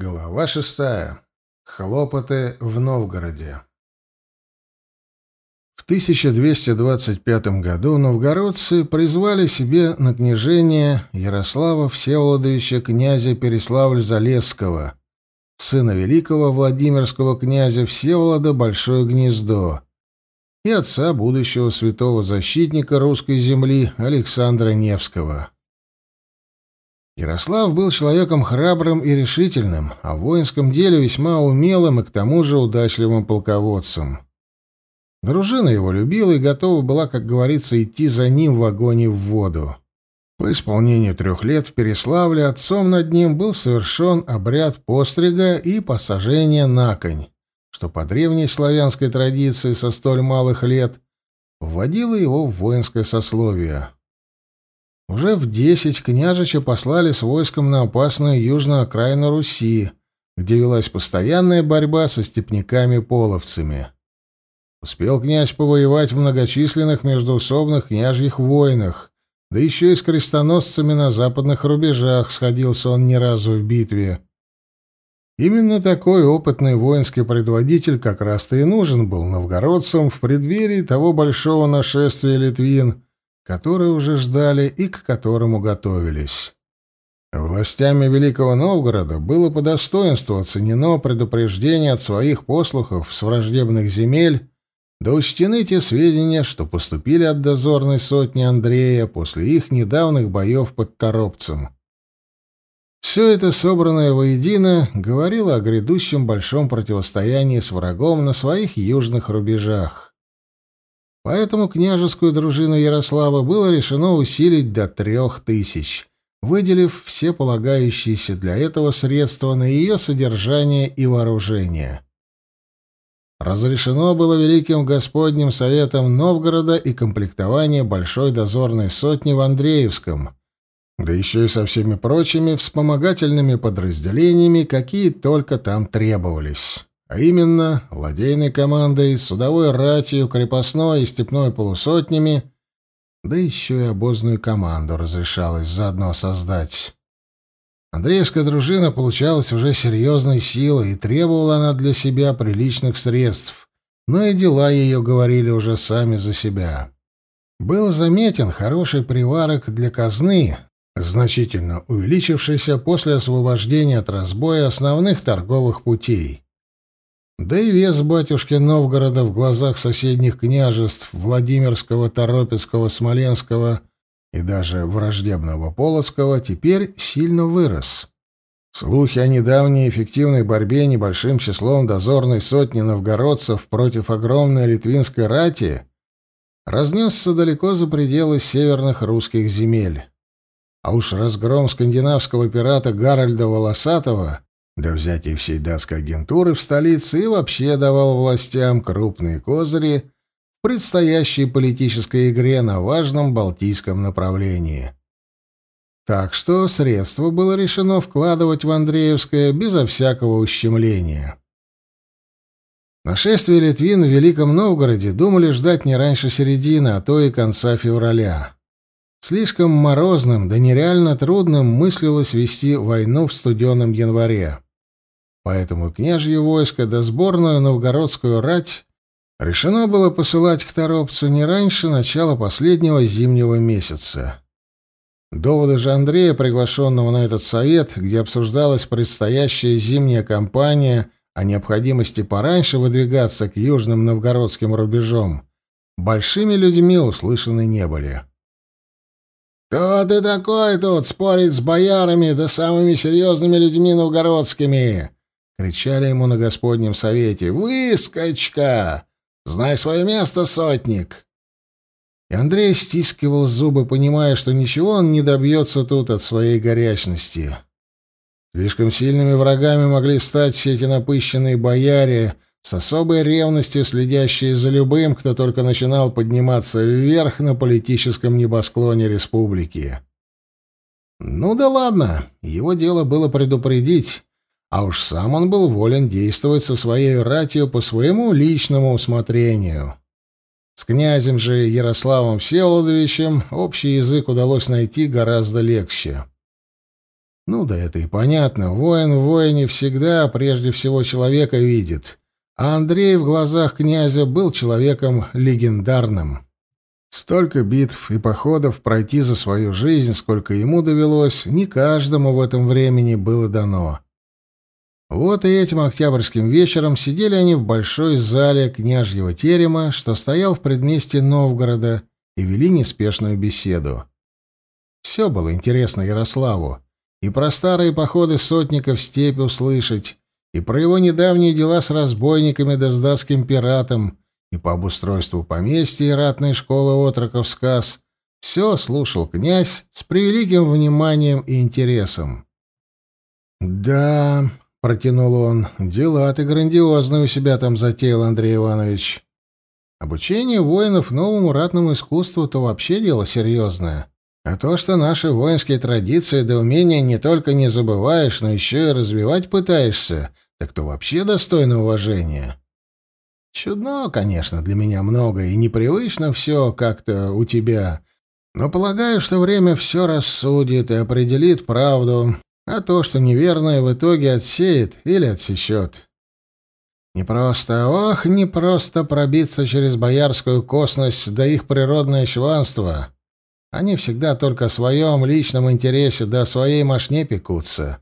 Глава шестая. Хлопоты в Новгороде. В 1225 году новгородцы призвали себе на княжение Ярослава Всеволодовича князя Переславль-Залесского, сына великого Владимирского князя Всеволода Большое Гнездо и отца будущего святого защитника русской земли Александра Невского. Ярослав был человеком храбрым и решительным, а в воинском деле весьма умелым и к тому же удачливым полководцем. Дружина его любила и готова была, как говорится, идти за ним в огонь и в воду. По исполнению трех лет в Переславле отцом над ним был совершен обряд пострига и посажения на конь, что по древней славянской традиции со столь малых лет вводило его в воинское сословие. Уже в десять княжича послали с войском на опасную южную окраину Руси, где велась постоянная борьба со степняками-половцами. Успел князь повоевать в многочисленных междоусобных княжьих войнах, да еще и с крестоносцами на западных рубежах сходился он ни разу в битве. Именно такой опытный воинский предводитель как раз-то и нужен был новгородцам в преддверии того большого нашествия литвин — которые уже ждали и к которому готовились. Властями Великого Новгорода было по достоинству оценено предупреждение от своих послухов с враждебных земель, да учтены те сведения, что поступили от дозорной сотни Андрея после их недавних боев под Торопцем. Все это, собранное воедино, говорило о грядущем большом противостоянии с врагом на своих южных рубежах. Поэтому княжескую дружину Ярослава было решено усилить до трех тысяч, выделив все полагающиеся для этого средства на ее содержание и вооружение. Разрешено было Великим Господним Советом Новгорода и комплектование большой дозорной сотни в Андреевском, да еще и со всеми прочими вспомогательными подразделениями, какие только там требовались а именно ладейной командой, судовой ратью, крепостной и степной полусотнями, да еще и обозную команду разрешалось заодно создать. Андреевская дружина получалась уже серьезной силой, и требовала она для себя приличных средств, но и дела ее говорили уже сами за себя. Был заметен хороший приварок для казны, значительно увеличившийся после освобождения от разбоя основных торговых путей. Да и вес батюшки Новгорода в глазах соседних княжеств Владимирского, Торопецкого, Смоленского и даже враждебного Полоцкого теперь сильно вырос. Слухи о недавней эффективной борьбе небольшим числом дозорной сотни новгородцев против огромной литвинской рати разнесся далеко за пределы северных русских земель. А уж разгром скандинавского пирата Гарольда Волосатого до взятия всей датской агентуры в столице и вообще давал властям крупные козыри в предстоящей политической игре на важном Балтийском направлении. Так что средства было решено вкладывать в Андреевское безо всякого ущемления. Нашествие литвин в Великом Новгороде думали ждать не раньше середины, а то и конца февраля. Слишком морозным, да нереально трудным мыслилось вести войну в студеном январе. Поэтому княжье войско да сборную новгородскую рать решено было посылать к Торопцу не раньше начала последнего зимнего месяца. Доводы же Андрея, приглашенного на этот совет, где обсуждалась предстоящая зимняя кампания о необходимости пораньше выдвигаться к южным новгородским рубежам, большими людьми услышаны не были. «Кто ты такой тут спорить с боярами да самыми серьезными людьми новгородскими?» Кричали ему на Господнем совете «Выскочка! Знай свое место, сотник!» И Андрей стискивал зубы, понимая, что ничего он не добьется тут от своей горячности. Слишком сильными врагами могли стать все эти напыщенные бояре, с особой ревностью следящие за любым, кто только начинал подниматься вверх на политическом небосклоне республики. Ну да ладно, его дело было предупредить, а уж сам он был волен действовать со своей ратью по своему личному усмотрению. С князем же Ярославом Всеволодовичем общий язык удалось найти гораздо легче. Ну да это и понятно. Воин в воине всегда прежде всего человека видит. А Андрей в глазах князя был человеком легендарным. Столько битв и походов пройти за свою жизнь, сколько ему довелось, не каждому в этом времени было дано. Вот и этим октябрьским вечером сидели они в большой зале княжьего терема, что стоял в предместье Новгорода, и вели неспешную беседу. Все было интересно Ярославу. И про старые походы сотников в степь услышать, и про его недавние дела с разбойниками да с датским пиратом, и по обустройству поместья и ратной школы отроков сказ. Все слушал князь с превеликим вниманием и интересом. «Да», — протянул он, — «дела ты грандиозные у себя там затеял, Андрей Иванович. Обучение воинов новому ратному искусству — то вообще дело серьезное. А то, что наши воинские традиции да умения не только не забываешь, но еще и развивать пытаешься, так то вообще достойно уважения. Чудно, конечно, для меня много, и непривычно все как-то у тебя, но полагаю, что время все рассудит и определит правду, а то, что неверное, в итоге отсеет или отсечет. Не просто, ох, не просто пробиться через боярскую косность да их природное чванство. Они всегда только о своем личном интересе да о своей мошне пекутся.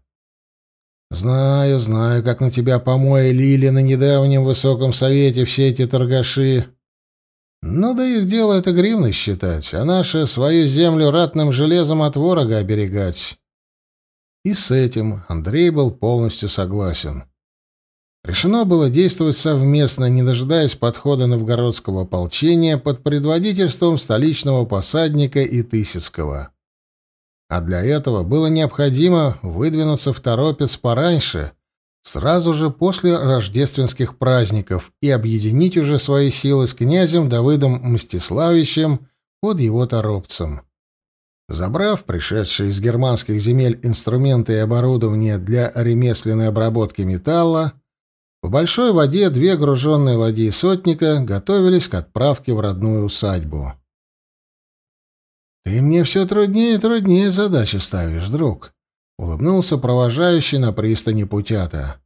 Знаю, знаю, как на тебя помои лили на недавнем высоком совете все эти торгаши. Ну да их дело это гривны считать, а наше свою землю ратным железом от ворога оберегать. И с этим Андрей был полностью согласен. Решено было действовать совместно, не дожидаясь подхода новгородского ополчения под предводительством столичного посадника и Тысяцкого. А для этого было необходимо выдвинуться в торопец пораньше, сразу же после рождественских праздников, и объединить уже свои силы с князем Давыдом Мстиславичем под его торопцем. Забрав пришедшие из германских земель инструменты и оборудование для ремесленной обработки металла, в большой воде две груженные ладьи сотника готовились к отправке в родную усадьбу. «Ты мне все труднее и труднее задачи ставишь, друг», — улыбнулся провожающий на пристани путята.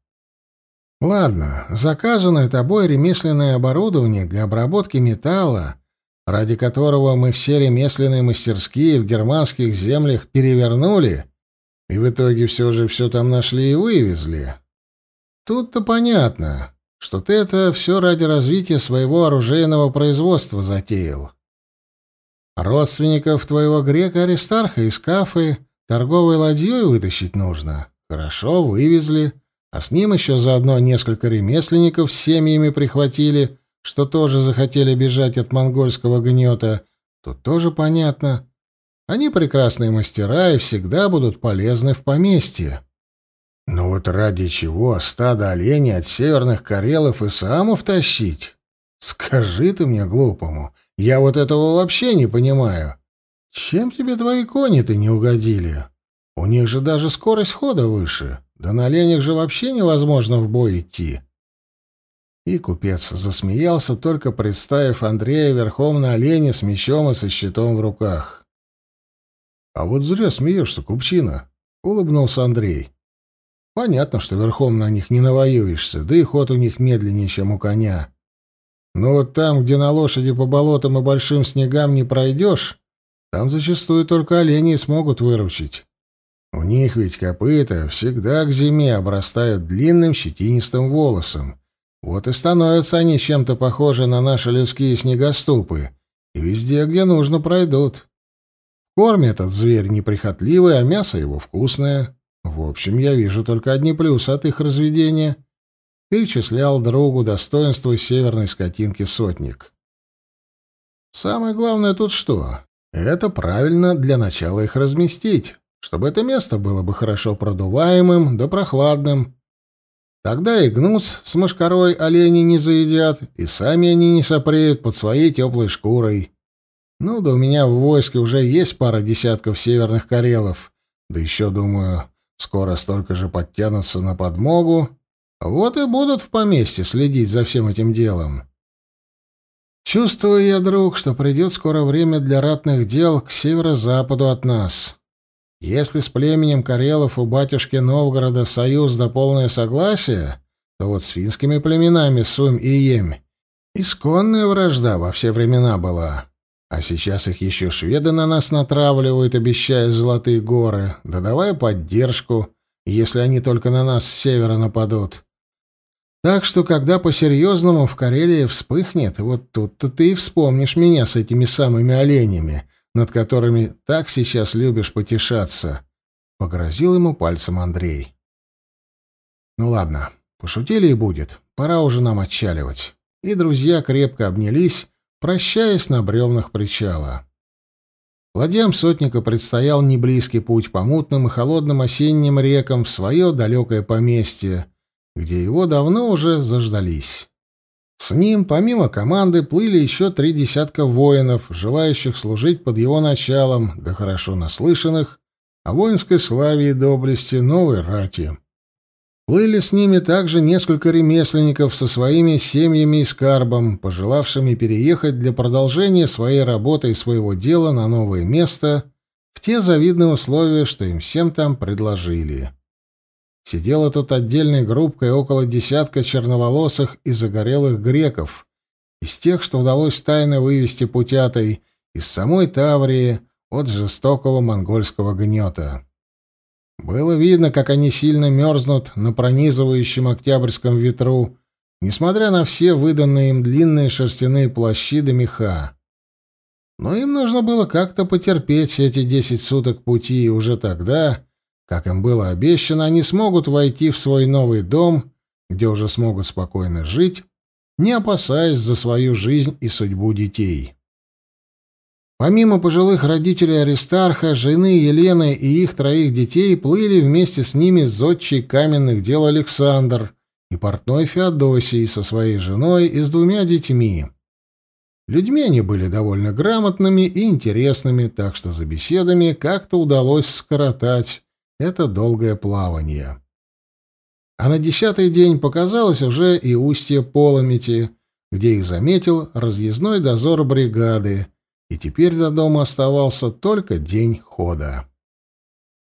«Ладно, заказанное тобой ремесленное оборудование для обработки металла, ради которого мы все ремесленные мастерские в германских землях перевернули, и в итоге все же все там нашли и вывезли. Тут-то понятно, что ты это все ради развития своего оружейного производства затеял». Родственников твоего грека Аристарха из Кафы торговой ладьей вытащить нужно. Хорошо, вывезли. А с ним еще заодно несколько ремесленников с семьями прихватили, что тоже захотели бежать от монгольского гнета. Тут тоже понятно. Они прекрасные мастера и всегда будут полезны в поместье. Но вот ради чего стадо оленей от северных карелов и самов тащить? Скажи ты мне, глупому, я вот этого вообще не понимаю. Чем тебе твои кони-то не угодили? У них же даже скорость хода выше. Да на оленях же вообще невозможно в бой идти. И купец засмеялся, только представив Андрея верхом на олене с мечом и со щитом в руках. — А вот зря смеешься, купчина, — улыбнулся Андрей. — Понятно, что верхом на них не навоюешься, да и ход у них медленнее, чем у коня. Но вот там, где на лошади по болотам и большим снегам не пройдешь, там зачастую только олени смогут выручить. У них ведь копыта всегда к зиме обрастают длинным щетинистым волосом. Вот и становятся они чем-то похожи на наши людские снегоступы, и везде, где нужно, пройдут. Корм этот зверь неприхотливый, а мясо его вкусное. В общем, я вижу только одни плюсы от их разведения — перечислял другу достоинства северной скотинки сотник. Самое главное тут что? Это правильно для начала их разместить, чтобы это место было бы хорошо продуваемым да прохладным. Тогда и гнус с мошкарой олени не заедят, и сами они не сопреют под своей теплой шкурой. Ну да у меня в войске уже есть пара десятков северных карелов, да еще, думаю, скоро столько же подтянутся на подмогу, вот и будут в поместье следить за всем этим делом. Чувствую я, друг, что придет скоро время для ратных дел к северо-западу от нас. Если с племенем Карелов у батюшки Новгорода союз да полное согласие, то вот с финскими племенами Сумь и Емь исконная вражда во все времена была. А сейчас их еще шведы на нас натравливают, обещая золотые горы, да давая поддержку, если они только на нас с севера нападут. Так что, когда по-серьезному в Карелии вспыхнет, вот тут-то ты и вспомнишь меня с этими самыми оленями, над которыми так сейчас любишь потешаться. Погрозил ему пальцем Андрей. Ну ладно, пошутили и будет. Пора уже нам отчаливать. И друзья крепко обнялись, прощаясь на бревнах причала. Ладьям сотника предстоял неблизкий путь по мутным и холодным осенним рекам в свое далекое поместье, где его давно уже заждались. С ним, помимо команды, плыли еще три десятка воинов, желающих служить под его началом, да хорошо наслышанных о воинской славе и доблести новой рати. Плыли с ними также несколько ремесленников со своими семьями и скарбом, пожелавшими переехать для продолжения своей работы и своего дела на новое место в те завидные условия, что им всем там предложили. Сидела тут отдельной группкой около десятка черноволосых и загорелых греков, из тех, что удалось тайно вывести путятой из самой Таврии от жестокого монгольского гнета. Было видно, как они сильно мерзнут на пронизывающем октябрьском ветру, несмотря на все выданные им длинные шерстяные плащи да меха. Но им нужно было как-то потерпеть эти десять суток пути, и уже тогда как им было обещано, они смогут войти в свой новый дом, где уже смогут спокойно жить, не опасаясь за свою жизнь и судьбу детей. Помимо пожилых родителей Аристарха, жены Елены и их троих детей плыли вместе с ними зодчий каменных дел Александр и портной Феодосий со своей женой и с двумя детьми. Людьми они были довольно грамотными и интересными, так что за беседами как-то удалось скоротать это долгое плавание. А на десятый день показалось уже и устье Поломити, где их заметил разъездной дозор бригады, и теперь до дома оставался только день хода.